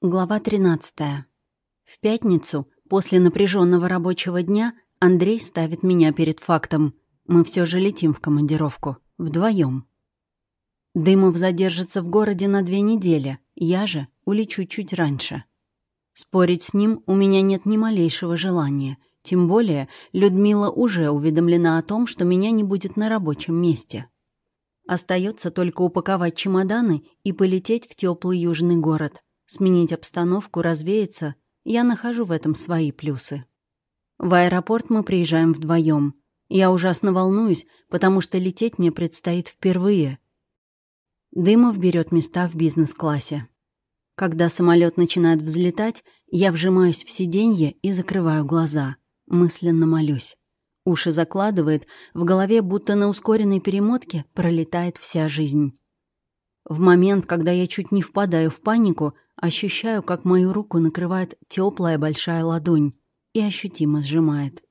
Глава 13. В пятницу, после напряженного рабочего дня, Андрей ставит меня перед фактом. Мы все же летим в командировку. Вдвоем. Дымов задержится в городе на две недели. Я же улечу чуть раньше. Спорить с ним у меня нет ни малейшего желания. Тем более Людмила уже уведомлена о том, что меня не будет на рабочем месте. Остается только упаковать чемоданы и полететь в теплый южный город — Сменить обстановку, развеяться, я нахожу в этом свои плюсы. В аэропорт мы приезжаем вдвоем. Я ужасно волнуюсь, потому что лететь мне предстоит впервые. Дымов берет места в бизнес-классе. Когда самолет начинает взлетать, я вжимаюсь в сиденье и закрываю глаза. Мысленно молюсь. Уши закладывает, в голове будто на ускоренной перемотке пролетает вся жизнь. В момент, когда я чуть не впадаю в панику, Ощущаю, как мою руку накрывает теплая большая ладонь и ощутимо сжимает.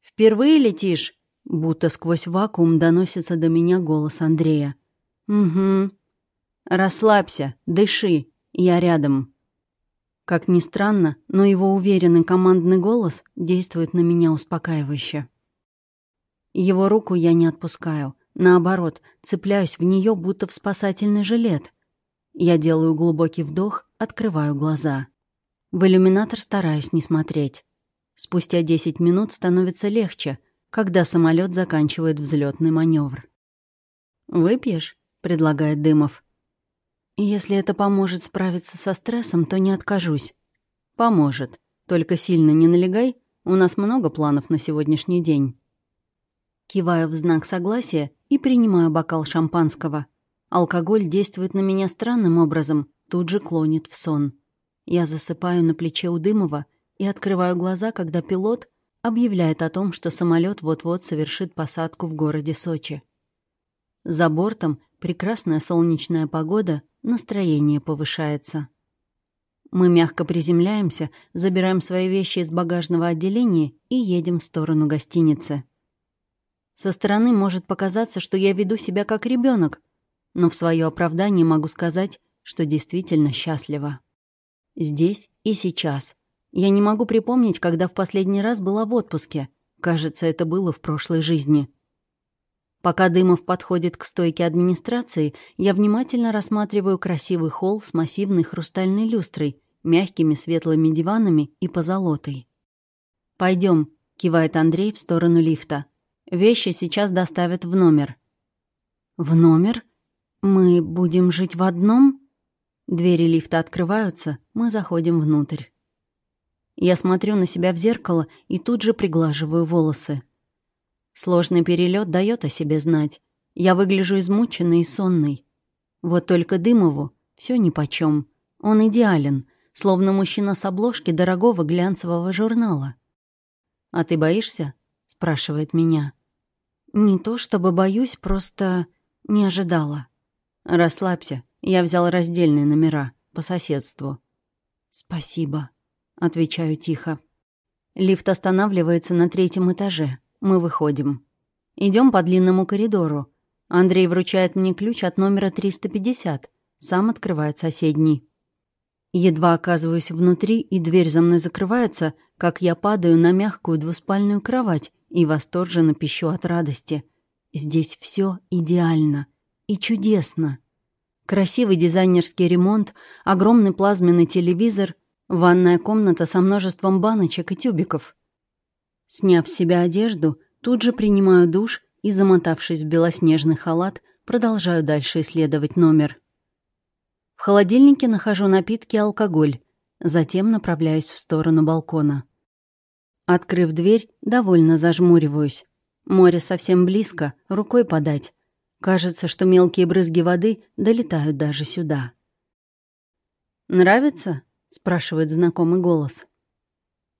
«Впервые летишь?» Будто сквозь вакуум доносится до меня голос Андрея. «Угу. Расслабься, дыши, я рядом». Как ни странно, но его уверенный командный голос действует на меня успокаивающе. Его руку я не отпускаю. Наоборот, цепляюсь в нее, будто в спасательный жилет. Я делаю глубокий вдох, открываю глаза. В иллюминатор стараюсь не смотреть. Спустя 10 минут становится легче, когда самолет заканчивает взлетный маневр. «Выпьешь?» — предлагает Дымов. «Если это поможет справиться со стрессом, то не откажусь». «Поможет. Только сильно не налегай, у нас много планов на сегодняшний день». Киваю в знак согласия и принимаю бокал шампанского — Алкоголь действует на меня странным образом, тут же клонит в сон. Я засыпаю на плече у Дымова и открываю глаза, когда пилот объявляет о том, что самолет вот-вот совершит посадку в городе Сочи. За бортом прекрасная солнечная погода, настроение повышается. Мы мягко приземляемся, забираем свои вещи из багажного отделения и едем в сторону гостиницы. Со стороны может показаться, что я веду себя как ребенок, но в свое оправдание могу сказать, что действительно счастлива. Здесь и сейчас. Я не могу припомнить, когда в последний раз была в отпуске. Кажется, это было в прошлой жизни. Пока Дымов подходит к стойке администрации, я внимательно рассматриваю красивый холл с массивной хрустальной люстрой, мягкими светлыми диванами и позолотой. Пойдем, кивает Андрей в сторону лифта. «Вещи сейчас доставят в номер». «В номер?» «Мы будем жить в одном?» Двери лифта открываются, мы заходим внутрь. Я смотрю на себя в зеркало и тут же приглаживаю волосы. Сложный перелет дает о себе знать. Я выгляжу измученной и сонной. Вот только Дымову все нипочем. Он идеален, словно мужчина с обложки дорогого глянцевого журнала. «А ты боишься?» — спрашивает меня. «Не то чтобы боюсь, просто не ожидала». «Расслабься, я взял раздельные номера по соседству». «Спасибо», — отвечаю тихо. Лифт останавливается на третьем этаже. Мы выходим. Идем по длинному коридору. Андрей вручает мне ключ от номера 350. Сам открывает соседний. Едва оказываюсь внутри, и дверь за мной закрывается, как я падаю на мягкую двуспальную кровать и восторженно пищу от радости. Здесь все идеально и чудесно. Красивый дизайнерский ремонт, огромный плазменный телевизор, ванная комната со множеством баночек и тюбиков. Сняв с себя одежду, тут же принимаю душ и, замотавшись в белоснежный халат, продолжаю дальше исследовать номер. В холодильнике нахожу напитки и алкоголь, затем направляюсь в сторону балкона. Открыв дверь, довольно зажмуриваюсь. Море совсем близко, рукой подать. Кажется, что мелкие брызги воды долетают даже сюда. «Нравится?» — спрашивает знакомый голос.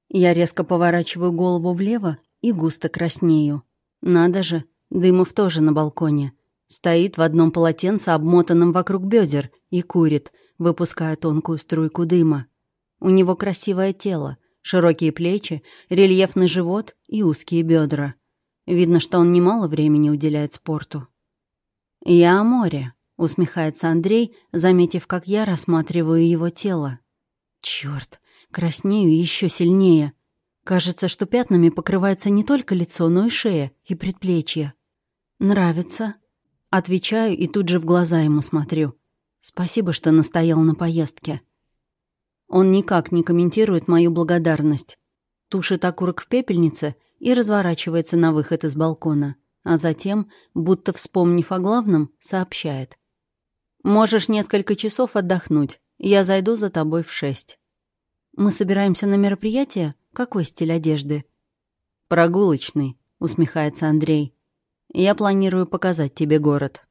Я резко поворачиваю голову влево и густо краснею. Надо же, Дымов тоже на балконе. Стоит в одном полотенце, обмотанном вокруг бедер, и курит, выпуская тонкую струйку дыма. У него красивое тело, широкие плечи, рельефный живот и узкие бедра. Видно, что он немало времени уделяет спорту. «Я о море», — усмехается Андрей, заметив, как я рассматриваю его тело. Черт, краснею еще сильнее. Кажется, что пятнами покрывается не только лицо, но и шея, и предплечье. «Нравится». Отвечаю и тут же в глаза ему смотрю. Спасибо, что настоял на поездке. Он никак не комментирует мою благодарность. Тушит окурок в пепельнице и разворачивается на выход из балкона. А затем, будто вспомнив о главном, сообщает. «Можешь несколько часов отдохнуть. Я зайду за тобой в шесть». «Мы собираемся на мероприятие? Какой стиль одежды?» «Прогулочный», — усмехается Андрей. «Я планирую показать тебе город».